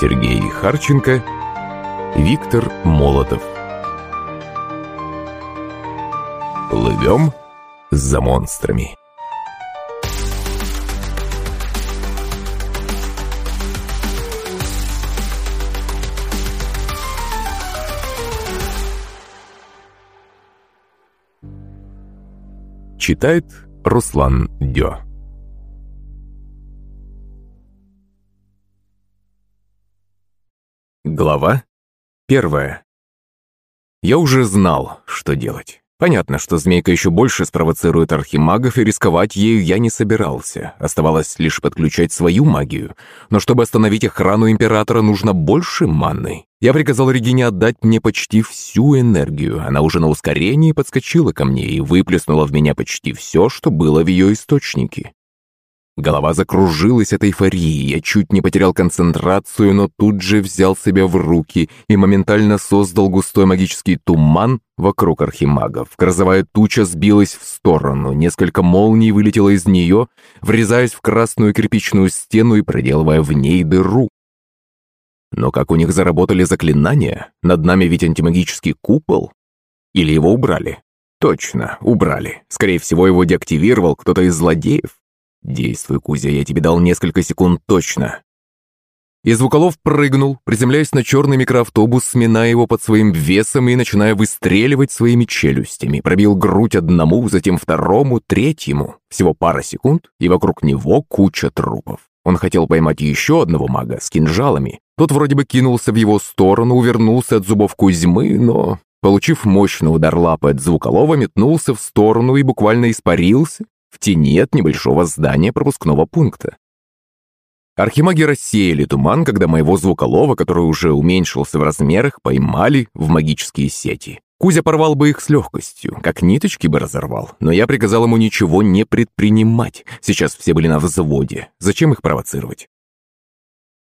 Сергей Харченко, Виктор Молотов. Плывем за монстрами. Читает Руслан Дё. Глава первая. Я уже знал, что делать. Понятно, что змейка еще больше спровоцирует архимагов, и рисковать ею я не собирался. Оставалось лишь подключать свою магию. Но чтобы остановить охрану Императора, нужно больше манны. Я приказал Регине отдать мне почти всю энергию. Она уже на ускорении подскочила ко мне и выплеснула в меня почти все, что было в ее источнике. Голова закружилась от эйфории, я чуть не потерял концентрацию, но тут же взял себя в руки и моментально создал густой магический туман вокруг архимагов. Грозовая туча сбилась в сторону, несколько молний вылетело из нее, врезаясь в красную кирпичную стену и проделывая в ней дыру. Но как у них заработали заклинания? Над нами ведь антимагический купол. Или его убрали? Точно, убрали. Скорее всего, его деактивировал кто-то из злодеев. «Действуй, Кузя, я тебе дал несколько секунд точно». И Звуколов прыгнул, приземляясь на черный микроавтобус, сминая его под своим весом и начиная выстреливать своими челюстями. Пробил грудь одному, затем второму, третьему. Всего пара секунд, и вокруг него куча трупов. Он хотел поймать еще одного мага с кинжалами. Тот вроде бы кинулся в его сторону, увернулся от зубов Кузьмы, но, получив мощный удар лапы от Звуколова, метнулся в сторону и буквально испарился, в тени от небольшого здания пропускного пункта. Архимаги рассеяли туман, когда моего звуколова, который уже уменьшился в размерах, поймали в магические сети. Кузя порвал бы их с легкостью, как ниточки бы разорвал, но я приказал ему ничего не предпринимать. Сейчас все были на взводе. Зачем их провоцировать?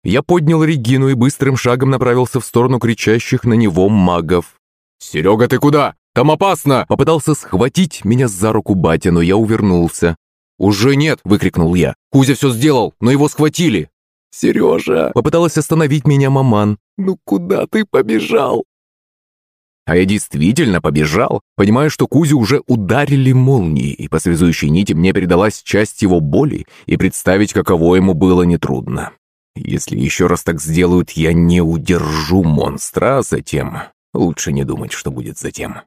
Я поднял Регину и быстрым шагом направился в сторону кричащих на него магов. «Серега, ты куда? Там опасно!» Попытался схватить меня за руку батя, но я увернулся. «Уже нет!» – выкрикнул я. «Кузя все сделал, но его схватили!» «Сережа!» – попыталась остановить меня маман. «Ну куда ты побежал?» А я действительно побежал, понимая, что Кузю уже ударили молнией, и по связующей нити мне передалась часть его боли, и представить, каково ему было нетрудно. Если еще раз так сделают, я не удержу монстра, а затем лучше не думать, что будет затем.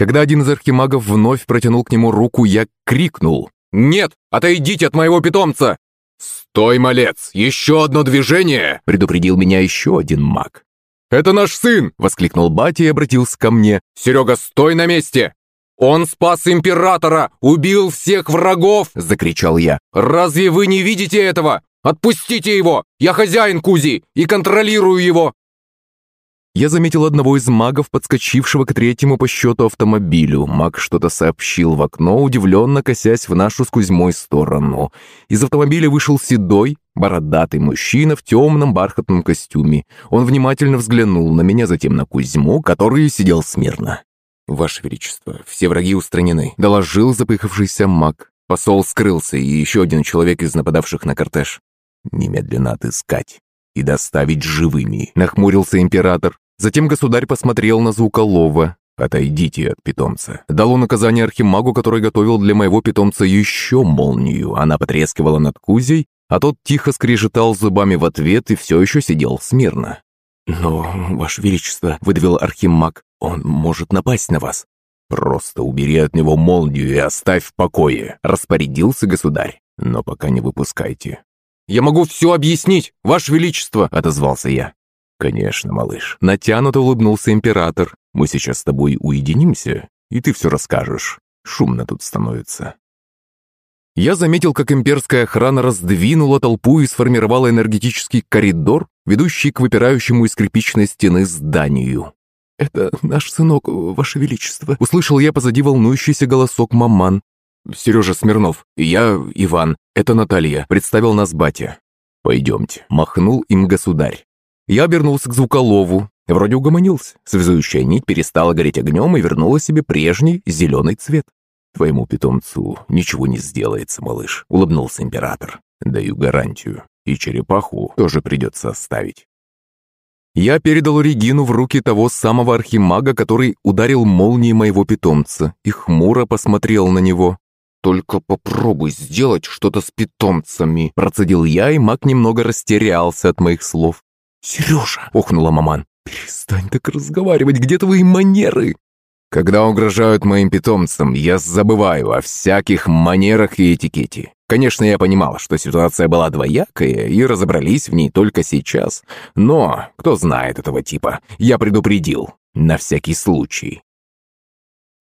Когда один из архимагов вновь протянул к нему руку, я крикнул. «Нет! Отойдите от моего питомца!» «Стой, малец! Еще одно движение!» предупредил меня еще один маг. «Это наш сын!» — воскликнул батя и обратился ко мне. «Серега, стой на месте! Он спас императора! Убил всех врагов!» — закричал я. «Разве вы не видите этого? Отпустите его! Я хозяин Кузи и контролирую его! Я заметил одного из магов, подскочившего к третьему по счету автомобилю. Маг что-то сообщил в окно, удивленно косясь в нашу с Кузьмой сторону. Из автомобиля вышел седой, бородатый мужчина в темном бархатном костюме. Он внимательно взглянул на меня, затем на Кузьму, который сидел смирно. «Ваше Величество, все враги устранены», — доложил запыхавшийся маг. Посол скрылся, и еще один человек из нападавших на кортеж. «Немедленно отыскать и доставить живыми», — нахмурился император. Затем государь посмотрел на Звуколова. «Отойдите от питомца». Дал он указание архимагу, который готовил для моего питомца еще молнию. Она потрескивала над Кузей, а тот тихо скрежетал зубами в ответ и все еще сидел смирно. «Но, Ваше Величество», — выдавил архимаг, — «он может напасть на вас». «Просто убери от него молнию и оставь в покое», — распорядился государь. «Но пока не выпускайте». «Я могу все объяснить, Ваше Величество», — отозвался я. «Конечно, малыш». Натянуто улыбнулся император. «Мы сейчас с тобой уединимся, и ты все расскажешь. Шумно тут становится». Я заметил, как имперская охрана раздвинула толпу и сформировала энергетический коридор, ведущий к выпирающему из кирпичной стены зданию. «Это наш сынок, Ваше Величество», — услышал я позади волнующийся голосок маман. «Сережа Смирнов, я Иван, это Наталья», — представил нас батя. «Пойдемте», — махнул им государь. Я обернулся к звуколову. Вроде угомонился. Связующая нить перестала гореть огнем и вернула себе прежний зеленый цвет. «Твоему питомцу ничего не сделается, малыш», — улыбнулся император. «Даю гарантию». И черепаху тоже придется оставить. Я передал Регину в руки того самого архимага, который ударил молнией моего питомца, и хмуро посмотрел на него. «Только попробуй сделать что-то с питомцами», – процедил я, и маг немного растерялся от моих слов. «Сережа!» – охнула маман. «Перестань так разговаривать, где твои манеры?» Когда угрожают моим питомцам, я забываю о всяких манерах и этикете. Конечно, я понимал, что ситуация была двоякая, и разобрались в ней только сейчас. Но, кто знает этого типа, я предупредил. На всякий случай.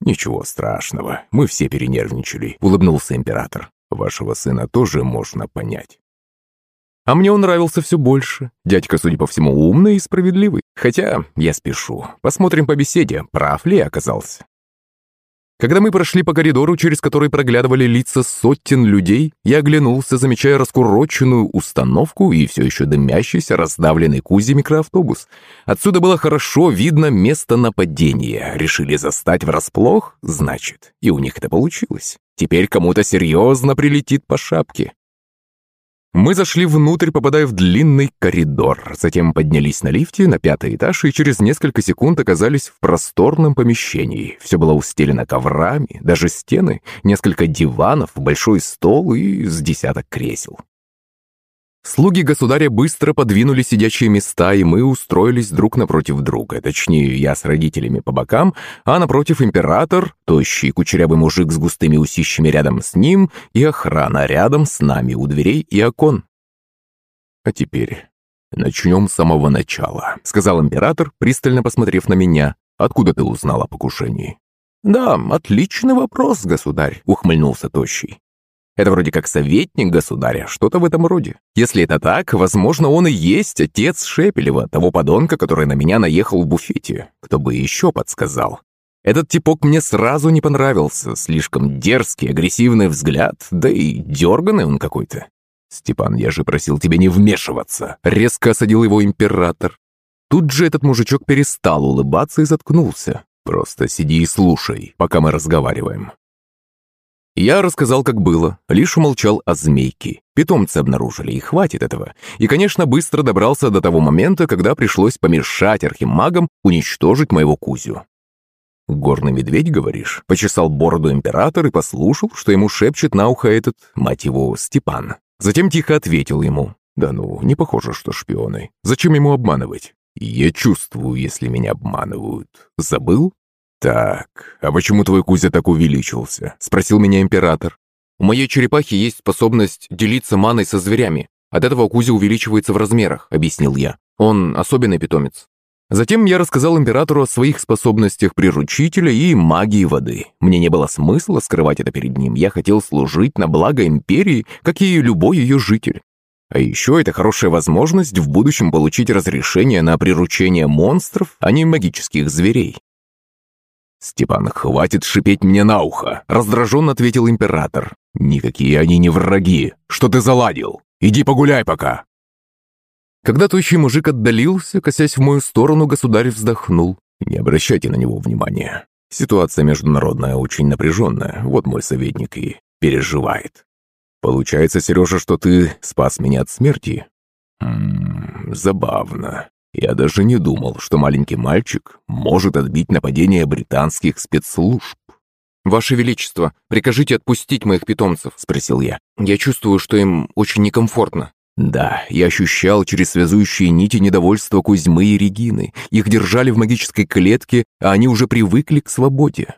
«Ничего страшного, мы все перенервничали», — улыбнулся император. «Вашего сына тоже можно понять». А мне он нравился все больше. Дядька, судя по всему, умный и справедливый. Хотя я спешу. Посмотрим по беседе, прав ли я оказался. Когда мы прошли по коридору, через который проглядывали лица сотен людей, я оглянулся, замечая раскуроченную установку и все еще дымящийся, раздавленный кузи микроавтобус. Отсюда было хорошо видно место нападения. Решили застать врасплох? Значит, и у них это получилось. Теперь кому-то серьезно прилетит по шапке. Мы зашли внутрь, попадая в длинный коридор. Затем поднялись на лифте на пятый этаж и через несколько секунд оказались в просторном помещении. Все было устелено коврами, даже стены, несколько диванов, большой стол и с десяток кресел. Слуги государя быстро подвинули сидячие места, и мы устроились друг напротив друга. Точнее, я с родителями по бокам, а напротив император, тощий кучерявый мужик с густыми усищами рядом с ним, и охрана рядом с нами у дверей и окон. «А теперь начнем с самого начала», — сказал император, пристально посмотрев на меня. «Откуда ты узнал о покушении?» «Да, отличный вопрос, государь», — ухмыльнулся Тощий. Это вроде как советник государя, что-то в этом роде. Если это так, возможно, он и есть отец Шепелева, того подонка, который на меня наехал в буфете. Кто бы еще подсказал. Этот типок мне сразу не понравился. Слишком дерзкий, агрессивный взгляд, да и дерганный он какой-то. «Степан, я же просил тебя не вмешиваться!» Резко осадил его император. Тут же этот мужичок перестал улыбаться и заткнулся. «Просто сиди и слушай, пока мы разговариваем. Я рассказал, как было, лишь умолчал о змейке. Питомцы обнаружили, и хватит этого. И, конечно, быстро добрался до того момента, когда пришлось помешать архимагам уничтожить моего Кузю. «Горный медведь, говоришь?» Почесал бороду император и послушал, что ему шепчет на ухо этот, мать его, Степан. Затем тихо ответил ему. «Да ну, не похоже, что шпионы. Зачем ему обманывать? Я чувствую, если меня обманывают. Забыл?» «Так, а почему твой Кузя так увеличился?» – спросил меня император. «У моей черепахи есть способность делиться маной со зверями. От этого Кузя увеличивается в размерах», – объяснил я. «Он особенный питомец». Затем я рассказал императору о своих способностях приручителя и магии воды. Мне не было смысла скрывать это перед ним. Я хотел служить на благо империи, как и любой ее житель. А еще это хорошая возможность в будущем получить разрешение на приручение монстров, а не магических зверей. «Степан, хватит шипеть мне на ухо!» – раздраженно ответил император. «Никакие они не враги! Что ты заладил? Иди погуляй пока!» Когда тощий мужик отдалился, косясь в мою сторону, государь вздохнул. «Не обращайте на него внимания. Ситуация международная очень напряженная, вот мой советник и переживает. Получается, Сережа, что ты спас меня от смерти?» «Ммм, забавно. Я даже не думал, что маленький мальчик может отбить нападение британских спецслужб. «Ваше Величество, прикажите отпустить моих питомцев», — спросил я. «Я чувствую, что им очень некомфортно». Да, я ощущал через связующие нити недовольство Кузьмы и Регины. Их держали в магической клетке, а они уже привыкли к свободе.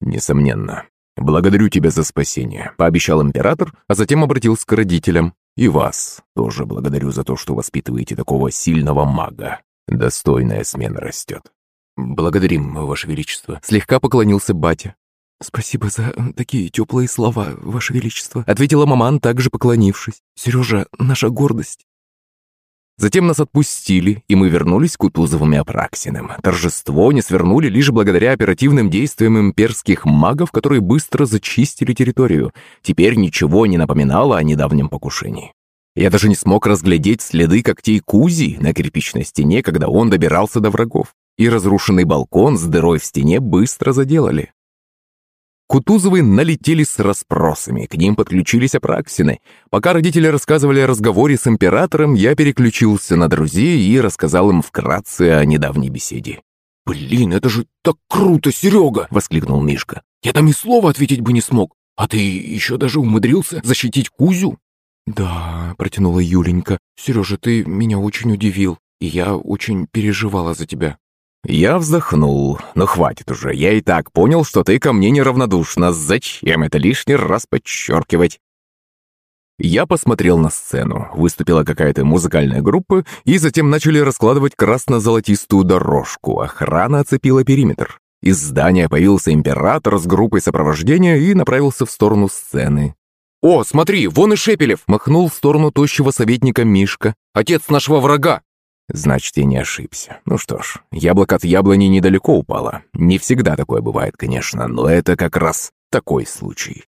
Несомненно. «Благодарю тебя за спасение», — пообещал император, а затем обратился к родителям. И вас тоже благодарю за то, что воспитываете такого сильного мага. Достойная смена растет. Благодарим, Ваше Величество. Слегка поклонился батя. «Спасибо за такие теплые слова, Ваше Величество», — ответила маман, также поклонившись. «Сережа, наша гордость». Затем нас отпустили, и мы вернулись к Кутузовым и Апраксиным. Торжество не свернули лишь благодаря оперативным действиям имперских магов, которые быстро зачистили территорию. Теперь ничего не напоминало о недавнем покушении. Я даже не смог разглядеть следы когтей Кузи на кирпичной стене, когда он добирался до врагов. И разрушенный балкон с дырой в стене быстро заделали. Кутузовы налетели с расспросами, к ним подключились Апраксины. Пока родители рассказывали о разговоре с императором, я переключился на друзей и рассказал им вкратце о недавней беседе. «Блин, это же так круто, Серега!» — воскликнул Мишка. «Я там и слова ответить бы не смог. А ты еще даже умудрился защитить Кузю?» «Да», — протянула Юленька. «Сережа, ты меня очень удивил, и я очень переживала за тебя». Я вздохнул. «Ну хватит уже, я и так понял, что ты ко мне неравнодушна. Зачем это лишний раз подчеркивать?» Я посмотрел на сцену. Выступила какая-то музыкальная группа, и затем начали раскладывать красно-золотистую дорожку. Охрана оцепила периметр. Из здания появился император с группой сопровождения и направился в сторону сцены. «О, смотри, вон и Шепелев!» Махнул в сторону тощего советника Мишка. «Отец нашего врага!» Значит, я не ошибся. Ну что ж, яблоко от яблони недалеко упало. Не всегда такое бывает, конечно, но это как раз такой случай.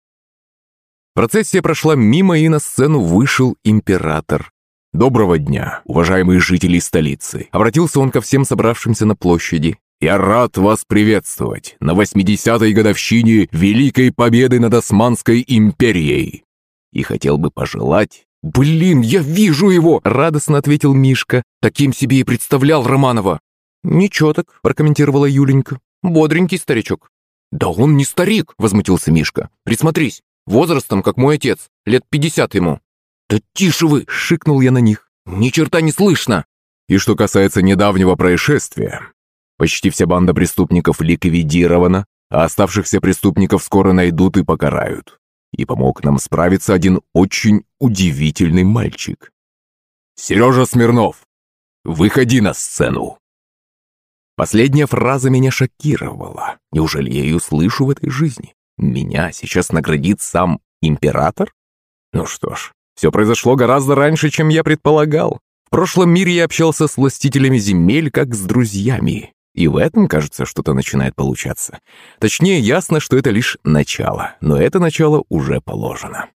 Процессия прошла мимо, и на сцену вышел император. «Доброго дня, уважаемые жители столицы!» Обратился он ко всем собравшимся на площади. «Я рад вас приветствовать на 80-й годовщине Великой Победы над Османской империей!» И хотел бы пожелать «Блин, я вижу его!» — радостно ответил Мишка. «Таким себе и представлял Романова». «Ничего так», — прокомментировала Юленька. «Бодренький старичок». «Да он не старик!» — возмутился Мишка. «Присмотрись, возрастом, как мой отец, лет пятьдесят ему». «Да тише вы!» — шикнул я на них. «Ни черта не слышно!» И что касается недавнего происшествия, почти вся банда преступников ликвидирована, а оставшихся преступников скоро найдут и покарают и помог нам справиться один очень удивительный мальчик. «Сережа Смирнов, выходи на сцену!» Последняя фраза меня шокировала. Неужели я ее слышу в этой жизни? Меня сейчас наградит сам император? Ну что ж, все произошло гораздо раньше, чем я предполагал. В прошлом мире я общался с властителями земель, как с друзьями. И в этом, кажется, что-то начинает получаться. Точнее, ясно, что это лишь начало, но это начало уже положено.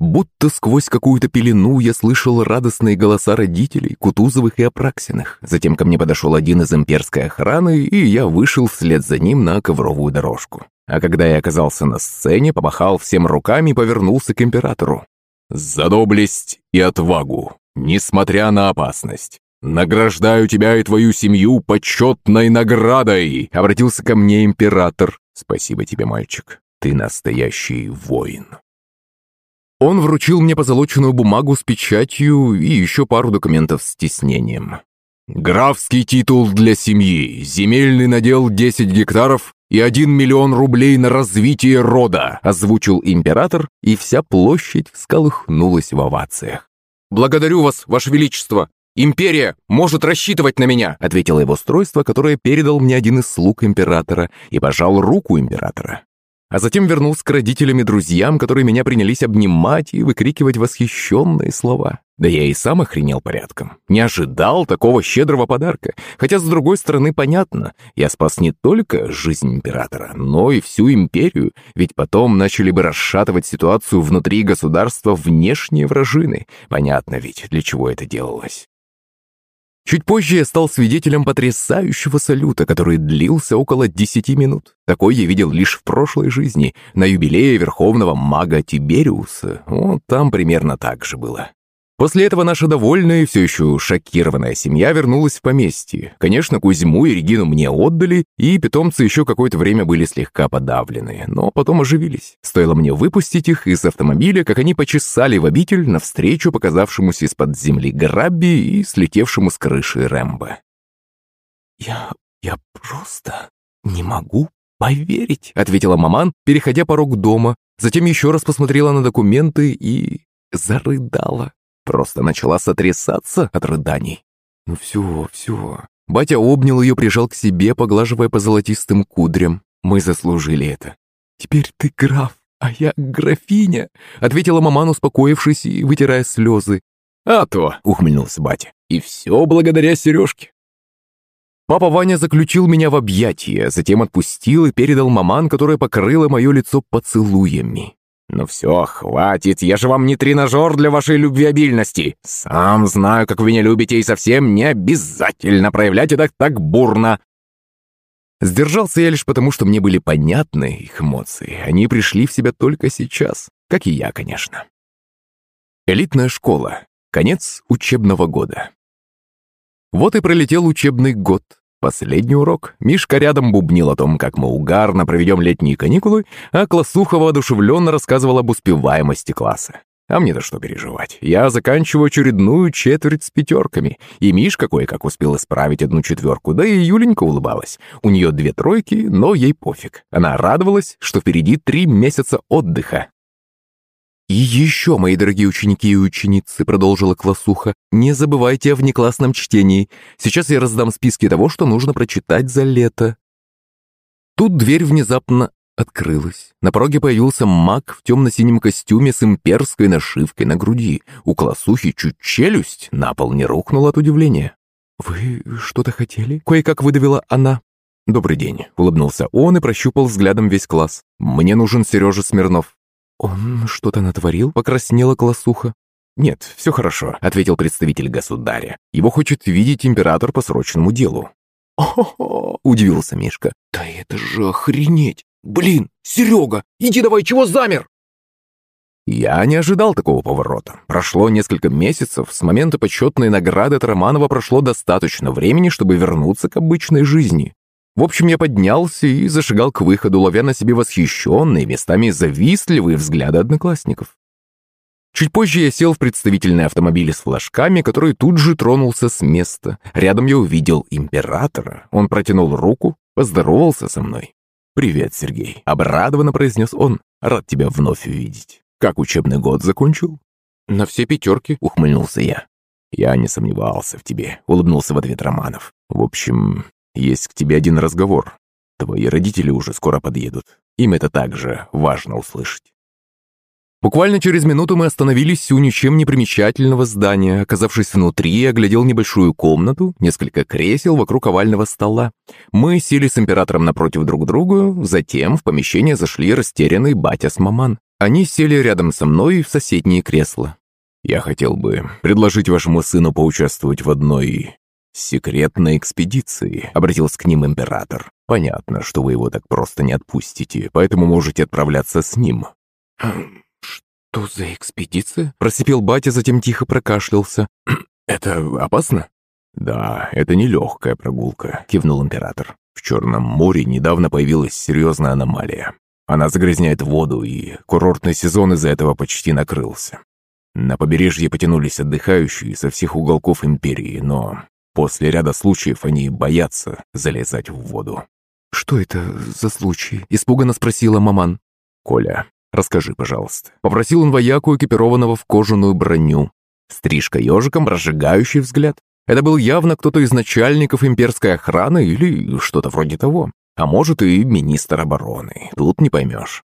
Будто сквозь какую-то пелену я слышал радостные голоса родителей, Кутузовых и Апраксиных. Затем ко мне подошел один из имперской охраны, и я вышел вслед за ним на ковровую дорожку. А когда я оказался на сцене, помахал всем руками и повернулся к императору. «За доблесть и отвагу, несмотря на опасность. «Награждаю тебя и твою семью почетной наградой!» Обратился ко мне император. «Спасибо тебе, мальчик. Ты настоящий воин». Он вручил мне позолоченную бумагу с печатью и еще пару документов с тиснением. «Графский титул для семьи, земельный надел 10 гектаров и 1 миллион рублей на развитие рода», озвучил император, и вся площадь всколыхнулась в овациях. «Благодарю вас, ваше величество!» «Империя может рассчитывать на меня», — ответило его устройство, которое передал мне один из слуг императора, и пожал руку императора. А затем вернулся к родителям и друзьям, которые меня принялись обнимать и выкрикивать восхищенные слова. Да я и сам охренел порядком. Не ожидал такого щедрого подарка. Хотя, с другой стороны, понятно, я спас не только жизнь императора, но и всю империю, ведь потом начали бы расшатывать ситуацию внутри государства внешние вражины. Понятно ведь, для чего это делалось. Чуть позже я стал свидетелем потрясающего салюта, который длился около десяти минут. Такой я видел лишь в прошлой жизни, на юбилее верховного мага Тибериуса. Вот там примерно так же было. После этого наша довольная и все еще шокированная семья вернулась в поместье. Конечно, Кузьму и Регину мне отдали, и питомцы еще какое-то время были слегка подавлены, но потом оживились. Стоило мне выпустить их из автомобиля, как они почесали в обитель навстречу показавшемуся из-под земли Грабби и слетевшему с крыши Рэмбо. «Я... я просто не могу поверить», — ответила маман, переходя порог дома, затем еще раз посмотрела на документы и зарыдала. Просто начала сотрясаться от рыданий. «Ну все, все». Батя обнял ее, прижал к себе, поглаживая по золотистым кудрям. «Мы заслужили это». «Теперь ты граф, а я графиня», — ответила маман, успокоившись и вытирая слезы. «А то», — ухмыльнулся батя, — «и все благодаря Сережке». Папа Ваня заключил меня в объятия, затем отпустил и передал маман, которая покрыла мое лицо поцелуями. «Ну все, хватит, я же вам не тренажер для вашей любвеобильности. Сам знаю, как вы меня любите, и совсем не обязательно проявлять это так бурно. Сдержался я лишь потому, что мне были понятны их эмоции. Они пришли в себя только сейчас, как и я, конечно. Элитная школа. Конец учебного года. Вот и пролетел учебный год. Последний урок. Мишка рядом бубнил о том, как мы угарно проведем летние каникулы, а Классуха воодушевленно рассказывал об успеваемости класса. А мне-то что переживать? Я заканчиваю очередную четверть с пятерками, и Мишка кое-как успел исправить одну четверку, да и Юленька улыбалась. У нее две тройки, но ей пофиг. Она радовалась, что впереди три месяца отдыха. «И еще, мои дорогие ученики и ученицы», — продолжила классуха, «не забывайте о внеклассном чтении. Сейчас я раздам списки того, что нужно прочитать за лето». Тут дверь внезапно открылась. На пороге появился маг в темно-синем костюме с имперской нашивкой на груди. У классухи чуть челюсть на пол не рухнула от удивления. «Вы что-то хотели?» — кое-как выдавила она. «Добрый день», — улыбнулся он и прощупал взглядом весь класс. «Мне нужен Сережа Смирнов». «Он что-то натворил?» — покраснела классуха. «Нет, все хорошо», — ответил представитель государя. «Его хочет видеть император по срочному делу». «О-хо-хо!» — удивился Мишка. «Да это же охренеть! «Блин, Серега, иди давай, чего замер?» Я не ожидал такого поворота. Прошло несколько месяцев, с момента почетной награды от Романова прошло достаточно времени, чтобы вернуться к обычной жизни. В общем, я поднялся и зашагал к выходу, ловя на себе восхищенные, местами завистливые взгляды одноклассников. Чуть позже я сел в представительный автомобиль с флажками, который тут же тронулся с места. Рядом я увидел императора. Он протянул руку, поздоровался со мной. «Привет, Сергей», — обрадованно произнес он. «Рад тебя вновь увидеть. Как учебный год закончил?» «На все пятерки», — ухмыльнулся я. «Я не сомневался в тебе», — улыбнулся в ответ Романов. «В общем, есть к тебе один разговор. Твои родители уже скоро подъедут. Им это также важно услышать». Буквально через минуту мы остановились у ничем не примечательного здания. Оказавшись внутри, я оглядел небольшую комнату, несколько кресел вокруг овального стола. Мы сели с императором напротив друг друга, затем в помещение зашли растерянный батя с маман. Они сели рядом со мной в соседние кресла. «Я хотел бы предложить вашему сыну поучаствовать в одной секретной экспедиции», — обратился к ним император. «Понятно, что вы его так просто не отпустите, поэтому можете отправляться с ним». «Что за экспедиция?» – просипел батя, затем тихо прокашлялся. «Это опасно?» «Да, это нелегкая прогулка», – кивнул император. «В Черном море недавно появилась серьезная аномалия. Она загрязняет воду, и курортный сезон из-за этого почти накрылся. На побережье потянулись отдыхающие со всех уголков империи, но после ряда случаев они боятся залезать в воду. «Что это за случай?» – испуганно спросила маман. «Коля, Расскажи, пожалуйста». Попросил он вояку, экипированного в кожаную броню. Стрижка ежиком, разжигающий взгляд. Это был явно кто-то из начальников имперской охраны или что-то вроде того. А может и министр обороны. Тут не поймешь.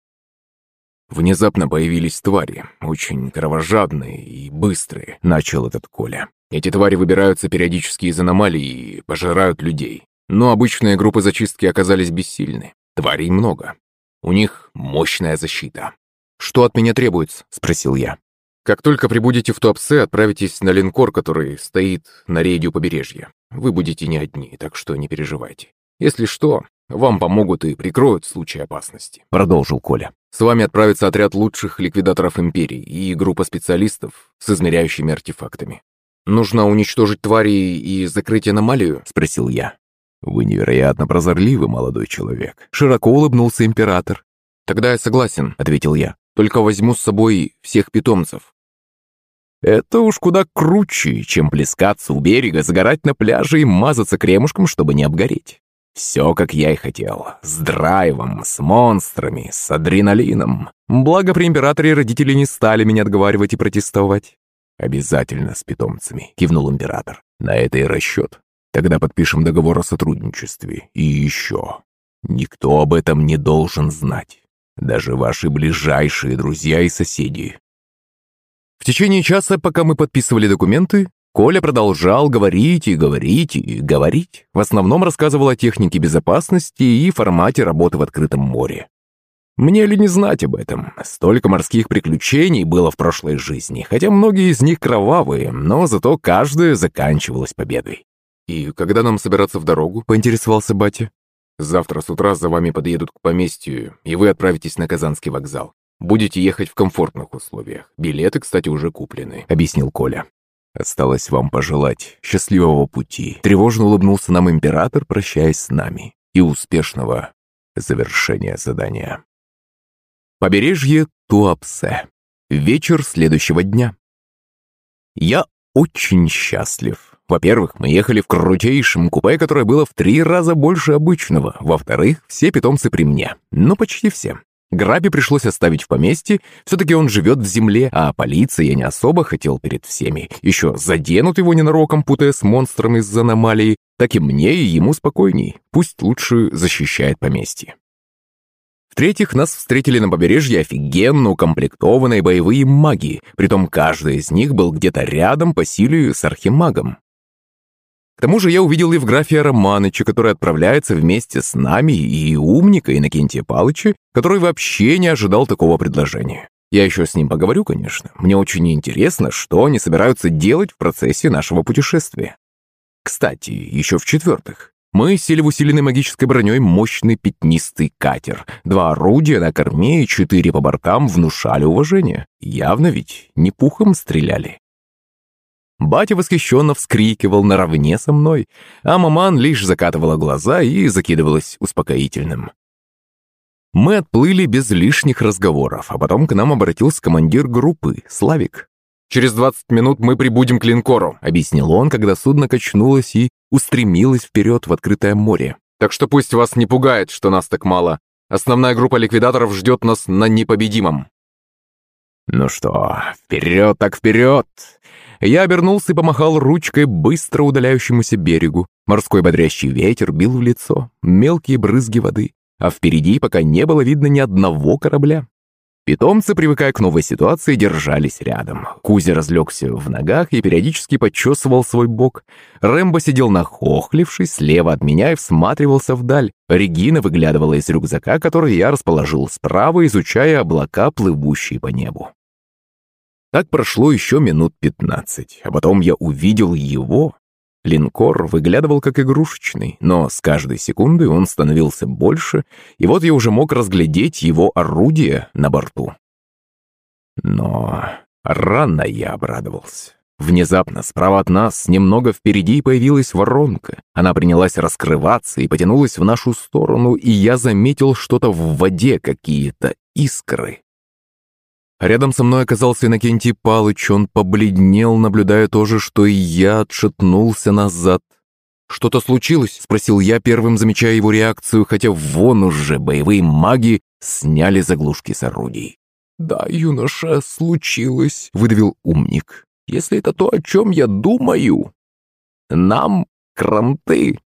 Внезапно появились твари, очень кровожадные и быстрые, начал этот Коля. Эти твари выбираются периодически из аномалий и пожирают людей. Но обычные группы зачистки оказались бессильны. Тварей много. У них мощная защита. «Что от меня требуется?» – спросил я. «Как только прибудете в Туапсе, отправитесь на линкор, который стоит на рейде у побережья. Вы будете не одни, так что не переживайте. Если что, вам помогут и прикроют в случае опасности», – продолжил Коля. «С вами отправится отряд лучших ликвидаторов Империи и группа специалистов с измеряющими артефактами». «Нужно уничтожить твари и закрыть аномалию?» – спросил я. «Вы невероятно прозорливый молодой человек», — широко улыбнулся император. «Тогда я согласен», — ответил я. «Только возьму с собой всех питомцев». Это уж куда круче, чем плескаться у берега, загорать на пляже и мазаться кремушком, чтобы не обгореть. Все, как я и хотел. С драйвом, с монстрами, с адреналином. Благо при императоре родители не стали меня отговаривать и протестовать. «Обязательно с питомцами», — кивнул император. «На это и расчет. Тогда подпишем договор о сотрудничестве. И еще. Никто об этом не должен знать. Даже ваши ближайшие друзья и соседи. В течение часа, пока мы подписывали документы, Коля продолжал говорить и говорить и говорить. В основном рассказывал о технике безопасности и формате работы в открытом море. Мне ли не знать об этом? Столько морских приключений было в прошлой жизни, хотя многие из них кровавые, но зато каждая заканчивалась победой. «И когда нам собираться в дорогу?» — поинтересовался батя. Завтра с утра за вами подъедут к поместью, и вы отправитесь на Казанский вокзал. Будете ехать в комфортных условиях. Билеты, кстати, уже куплены», — объяснил Коля. «Осталось вам пожелать счастливого пути». Тревожно улыбнулся нам император, прощаясь с нами. И успешного завершения задания. Побережье Туапсе. Вечер следующего дня. Я очень счастлив. Во-первых, мы ехали в крутейшем купе, которое было в три раза больше обычного. Во-вторых, все питомцы при мне. Ну, почти все. Граби пришлось оставить в поместье, все-таки он живет в земле, а полиция я не особо хотел перед всеми. Еще заденут его ненароком, путая с монстром из аномалии, так и мне и ему спокойней. Пусть лучше защищает поместье. В-третьих, нас встретили на побережье офигенно укомплектованные боевые маги, притом каждый из них был где-то рядом по силе с архимагом. К тому же я увидел Евграфия Романыча, который отправляется вместе с нами, и умника Иннокентия Палыча, который вообще не ожидал такого предложения. Я еще с ним поговорю, конечно. Мне очень интересно, что они собираются делать в процессе нашего путешествия. Кстати, еще в-четвертых, мы сели в усиленный магической броней мощный пятнистый катер. Два орудия на корме и четыре по бортам внушали уважение. Явно ведь не пухом стреляли. Батя восхищенно вскрикивал наравне со мной, а маман лишь закатывала глаза и закидывалась успокоительным. Мы отплыли без лишних разговоров, а потом к нам обратился командир группы, Славик. «Через 20 минут мы прибудем к линкору», — объяснил он, когда судно качнулось и устремилось вперед в открытое море. «Так что пусть вас не пугает, что нас так мало. Основная группа ликвидаторов ждет нас на непобедимом». «Ну что, вперед так вперед!» Я обернулся и помахал ручкой быстро удаляющемуся берегу. Морской бодрящий ветер бил в лицо, мелкие брызги воды, а впереди пока не было видно ни одного корабля. Питомцы, привыкая к новой ситуации, держались рядом. Кузя разлегся в ногах и периодически почесывал свой бок. Рэмбо сидел нахохлившись слева от меня и всматривался вдаль. Регина выглядывала из рюкзака, который я расположил справа, изучая облака, плывущие по небу. Так прошло еще минут пятнадцать, а потом я увидел его. Линкор выглядывал как игрушечный, но с каждой секундой он становился больше, и вот я уже мог разглядеть его орудие на борту. Но рано я обрадовался. Внезапно справа от нас, немного впереди, появилась воронка. Она принялась раскрываться и потянулась в нашу сторону, и я заметил что-то в воде, какие-то искры. Рядом со мной оказался Иннокентий Палыч, он побледнел, наблюдая то же, что и я, отшатнулся назад. «Что-то случилось?» — спросил я, первым замечая его реакцию, хотя вон уже боевые маги сняли заглушки с орудий. «Да, юноша, случилось», — выдавил умник. «Если это то, о чем я думаю, нам кранты